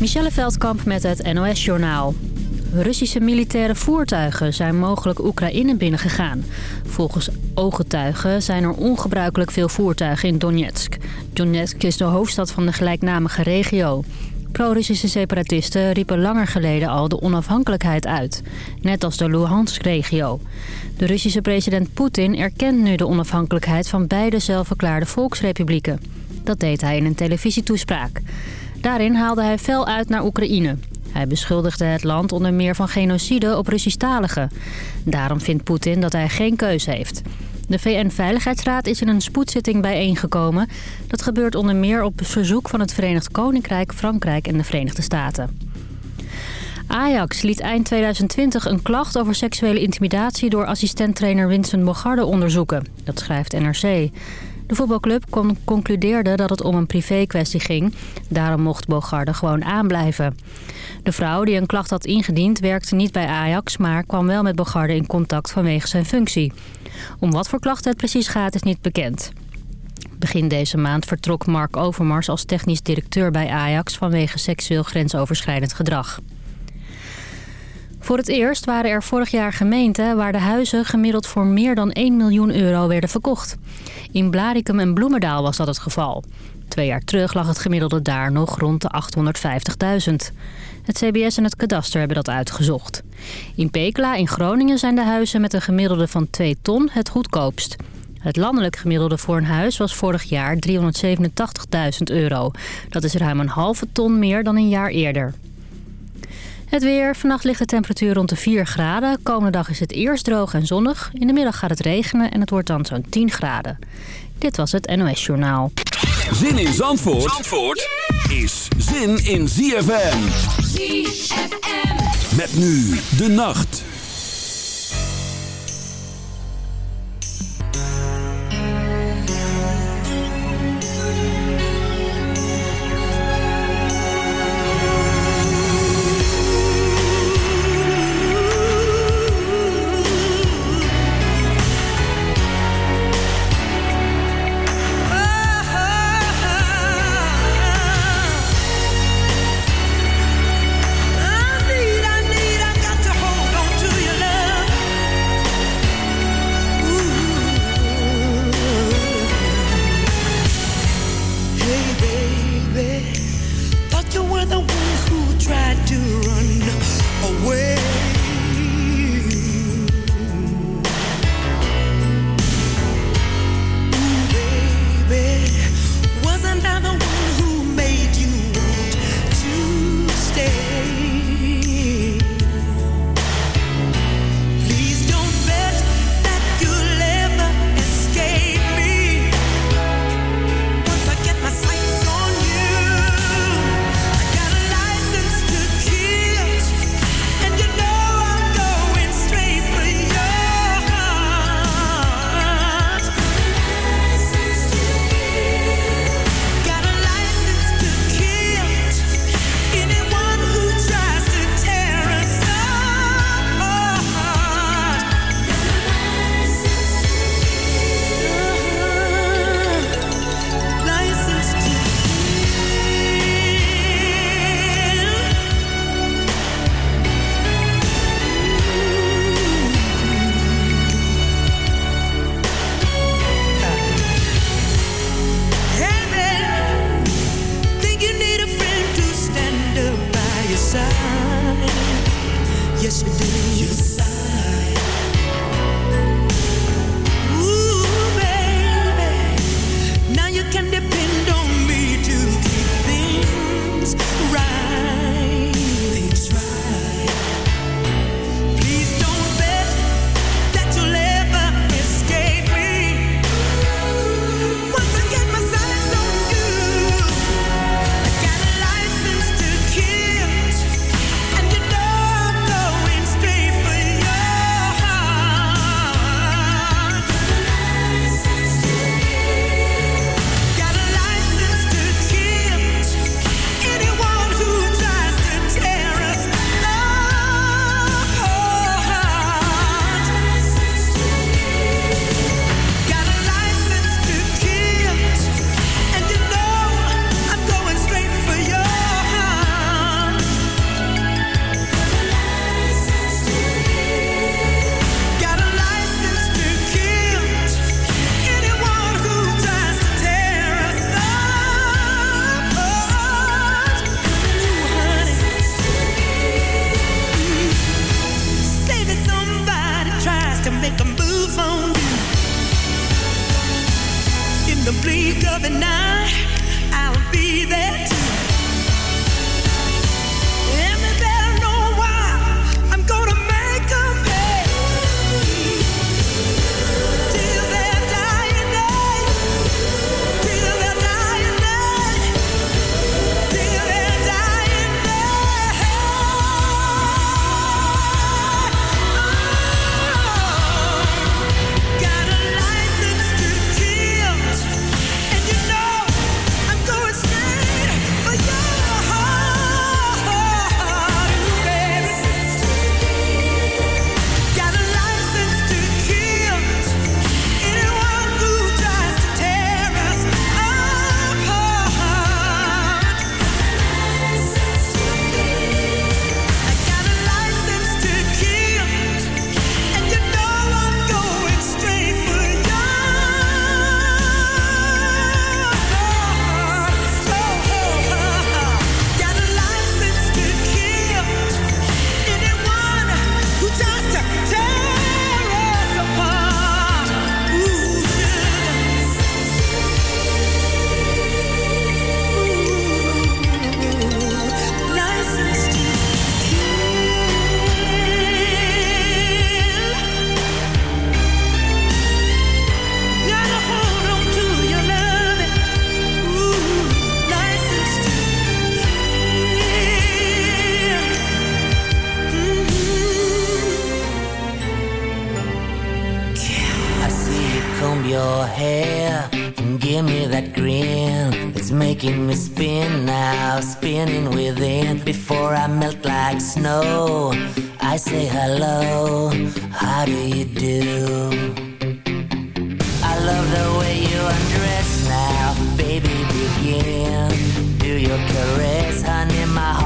Michelle Veldkamp met het NOS-journaal. Russische militaire voertuigen zijn mogelijk Oekraïne binnengegaan. Volgens ooggetuigen zijn er ongebruikelijk veel voertuigen in Donetsk. Donetsk is de hoofdstad van de gelijknamige regio. Pro-Russische separatisten riepen langer geleden al de onafhankelijkheid uit. Net als de Luhansk-regio. De Russische president Poetin erkent nu de onafhankelijkheid van beide zelfverklaarde volksrepublieken. Dat deed hij in een televisietoespraak. Daarin haalde hij fel uit naar Oekraïne. Hij beschuldigde het land onder meer van genocide op Russisch-taligen. Daarom vindt Poetin dat hij geen keuze heeft. De VN-veiligheidsraad is in een spoedzitting bijeengekomen. Dat gebeurt onder meer op verzoek van het Verenigd Koninkrijk, Frankrijk en de Verenigde Staten. Ajax liet eind 2020 een klacht over seksuele intimidatie... door assistenttrainer Vincent Bogarde onderzoeken. Dat schrijft NRC. De voetbalclub concludeerde dat het om een privé-kwestie ging. Daarom mocht Bogarde gewoon aanblijven. De vrouw die een klacht had ingediend werkte niet bij Ajax... maar kwam wel met Bogarde in contact vanwege zijn functie. Om wat voor klachten het precies gaat is niet bekend. Begin deze maand vertrok Mark Overmars als technisch directeur bij Ajax... vanwege seksueel grensoverschrijdend gedrag. Voor het eerst waren er vorig jaar gemeenten waar de huizen gemiddeld voor meer dan 1 miljoen euro werden verkocht. In Blaricum en Bloemendaal was dat het geval. Twee jaar terug lag het gemiddelde daar nog rond de 850.000. Het CBS en het kadaster hebben dat uitgezocht. In Pekela in Groningen zijn de huizen met een gemiddelde van 2 ton het goedkoopst. Het landelijk gemiddelde voor een huis was vorig jaar 387.000 euro. Dat is ruim een halve ton meer dan een jaar eerder. Het weer. Vannacht ligt de temperatuur rond de 4 graden. Komende dag is het eerst droog en zonnig. In de middag gaat het regenen en het wordt dan zo'n 10 graden. Dit was het NOS Journaal. Zin in Zandvoort, Zandvoort is zin in ZFM. ZFM. Met nu de nacht.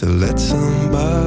to let somebody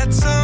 Let's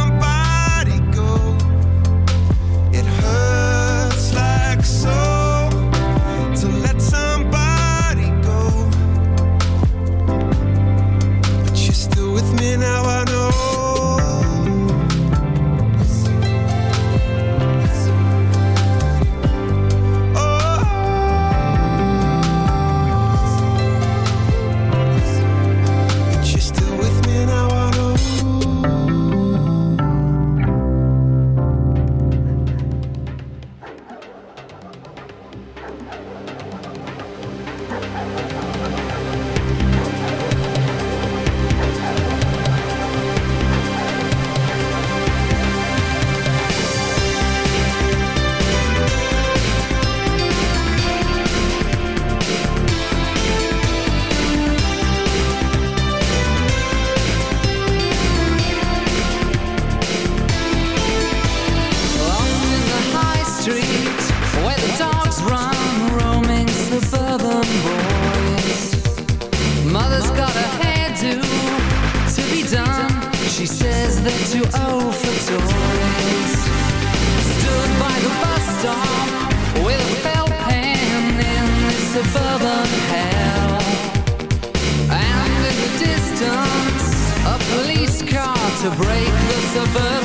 to break the suburban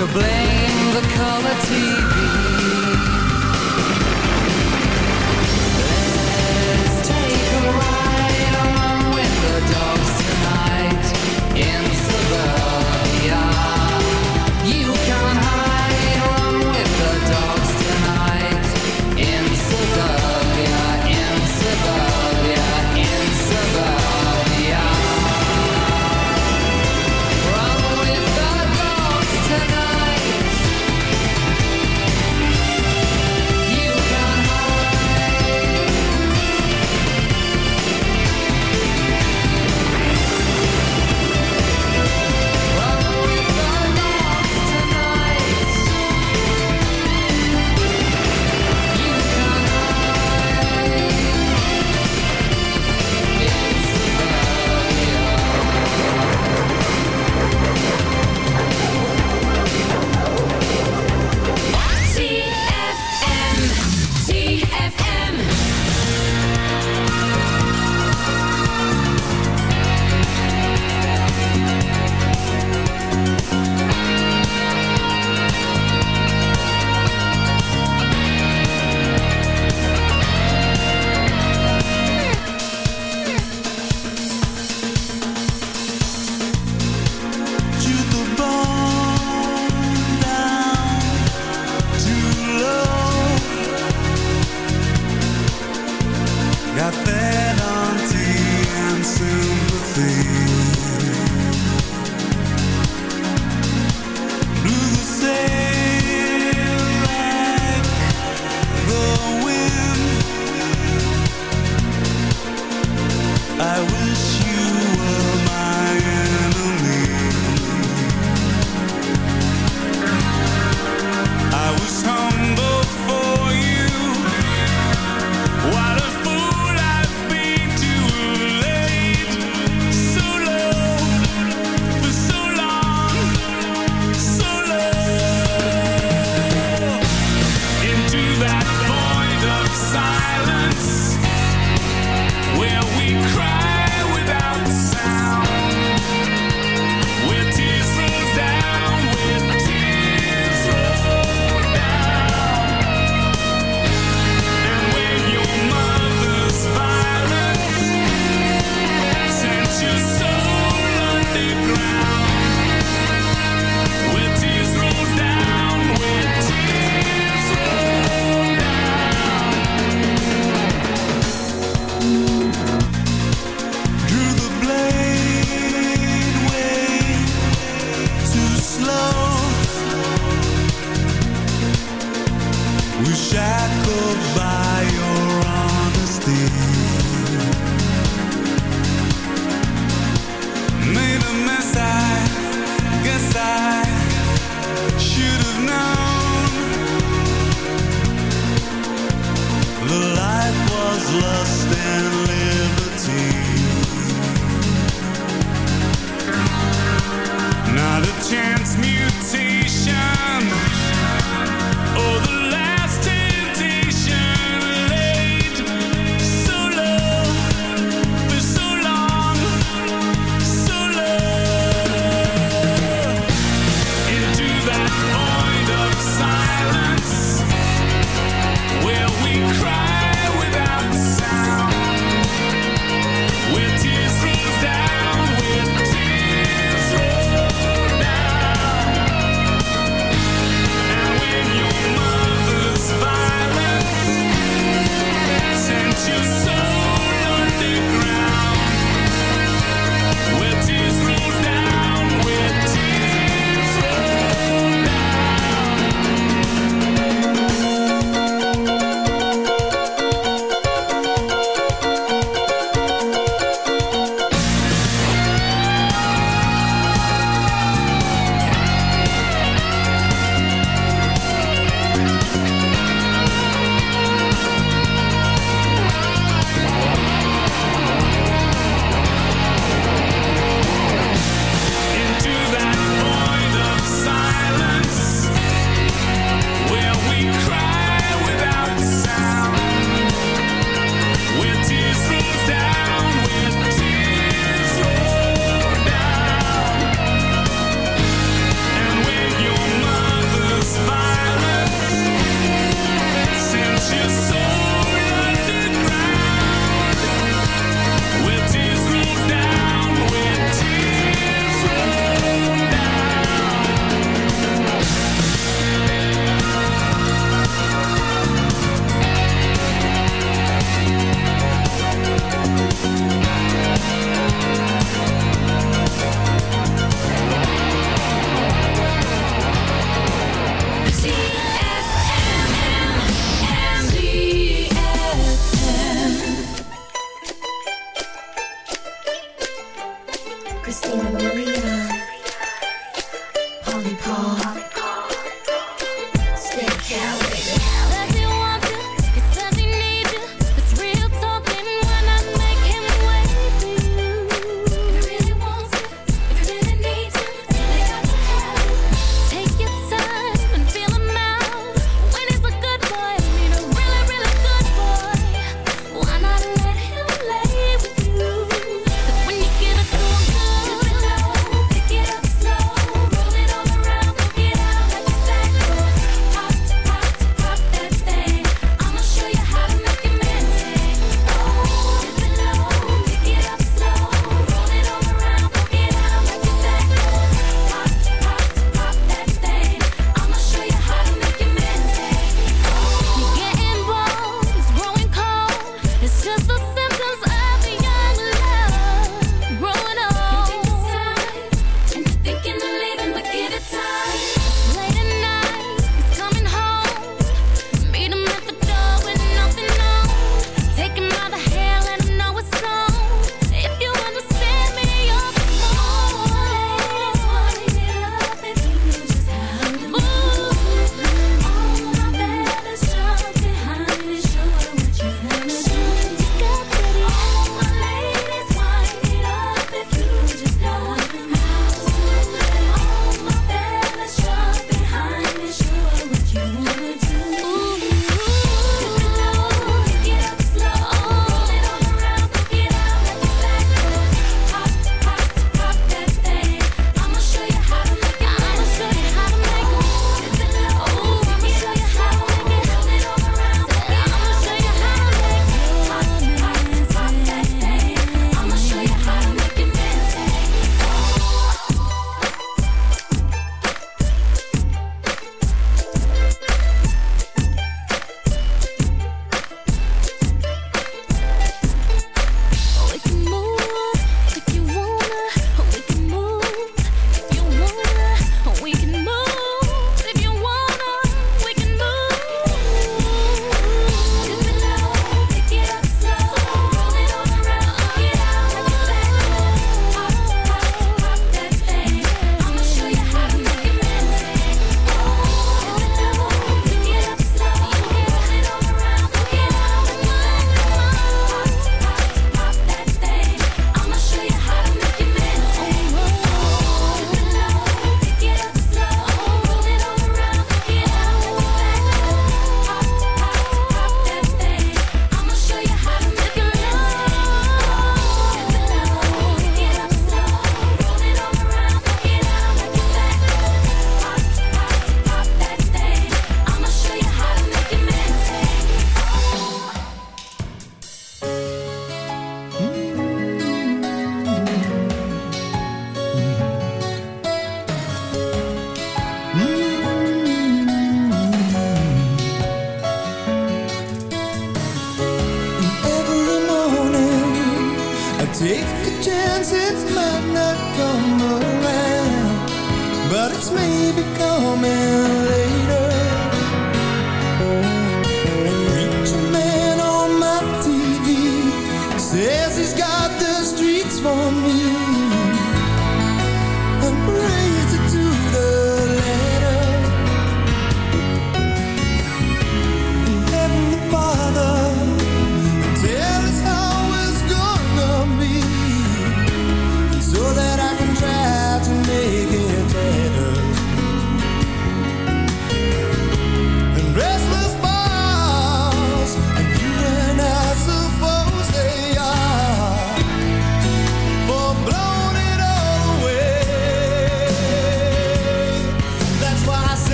to blame the color TV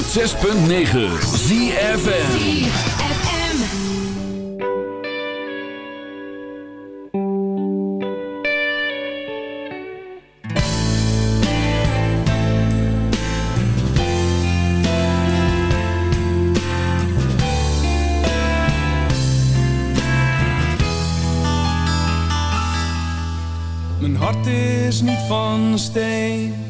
106.9 ZFN Mijn hart is niet van steen,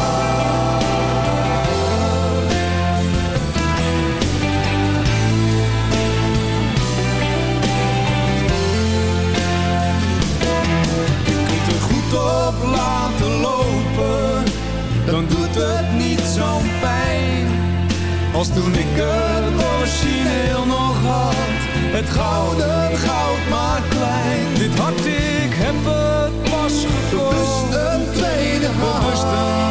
Als toen ik het origineel nog had, het gouden goud maar klein. Dit hart, ik heb het pas gekocht. Bewust een tweede hand. Bewust een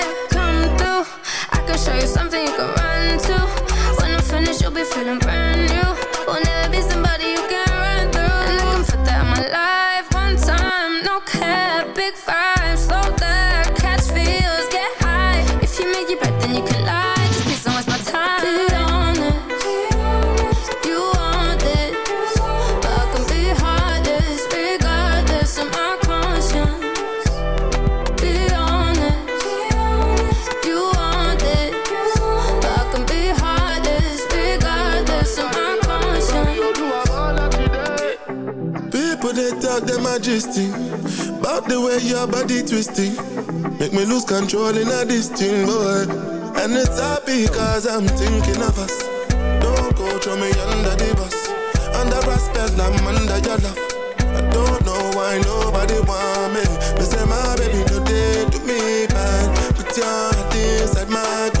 Majesty. About the way your body twisting. Make me lose control in a this boy And it's happy cause I'm thinking of us. Don't go throw me under the bus. Under respect, I'm under your love. I don't know why nobody want me. Me say my baby no do me bad Put your heart inside my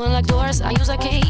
To unlock doors, I use a key.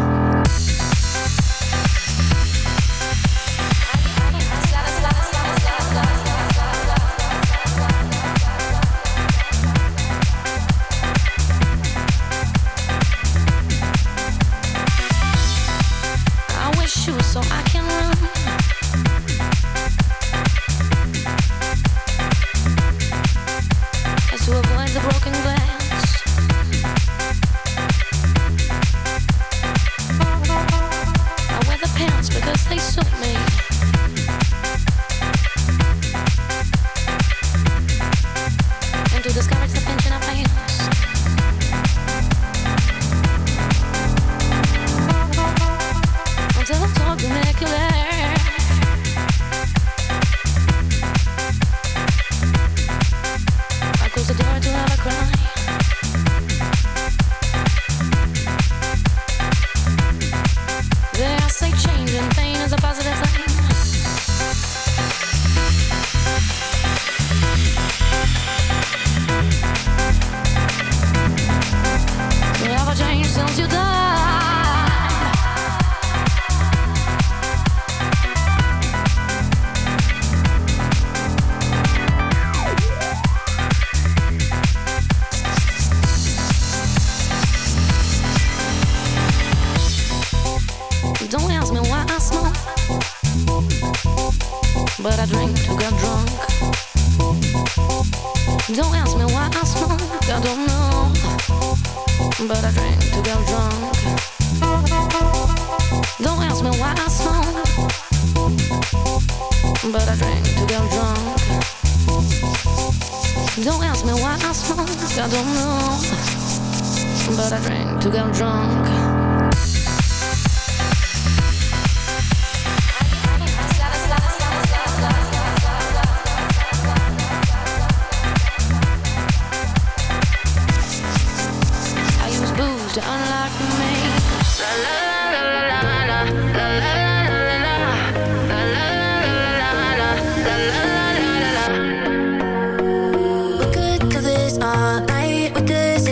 of me.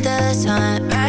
The sunrise.